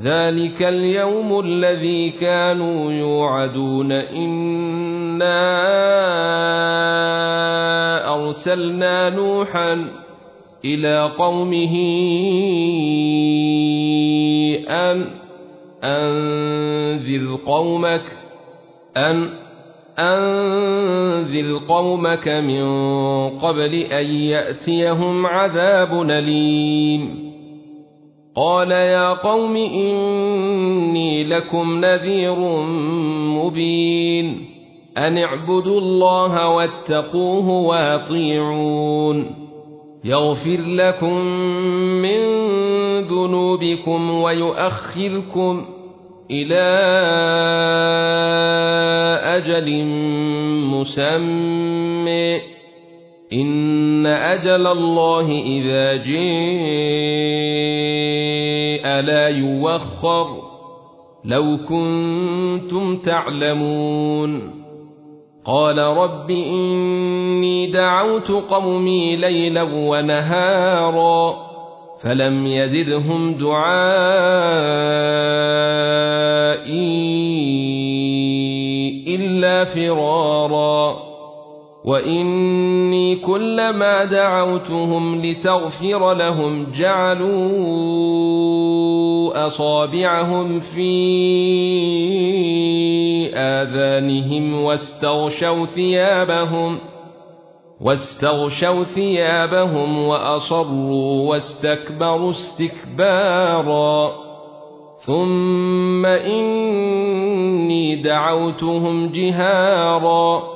ذلك اليوم الذي كانوا يوعدون إنا أرسلنا نوحا إلى قومه أن أنذر قومك أن أنذر قومك من قبل أن يأتيهم عذاب أليم قال يا قوم إني لكم نذير مبين أن اعبدوا الله واتقوه وأطيعون يغفر لكم من ذنوبكم ويؤخركم إلى أجل مسمى إن أجل الله إذا جاء لا يوخر لو كنتم تعلمون قال رب إني دعوت قومي ليلا ونهارا فلم يزدهم دعائي إلا فرارا وإني كلما دعوتهم لتغفر لهم جعلوا أصابعهم في آذانهم واستغشوا ثيابهم واستغشوا ثيابهم وأصروا واستكبروا استكبارا ثم إني دعوتهم جهارا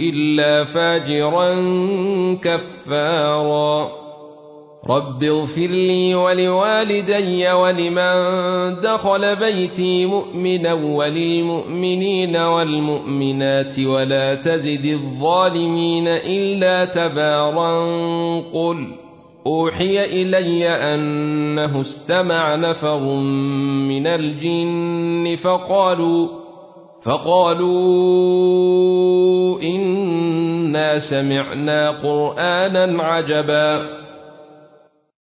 إلا فاجرا كفارا. رب اغفر لي ولوالدي ولمن دخل بيتي مؤمنا وللمؤمنين والمؤمنات ولا تزد الظالمين إلا تبارا. قل أوحي إلي أنه استمع نفر من الجن فقالوا فقالوا إنا سمعنا قرآنا عجبا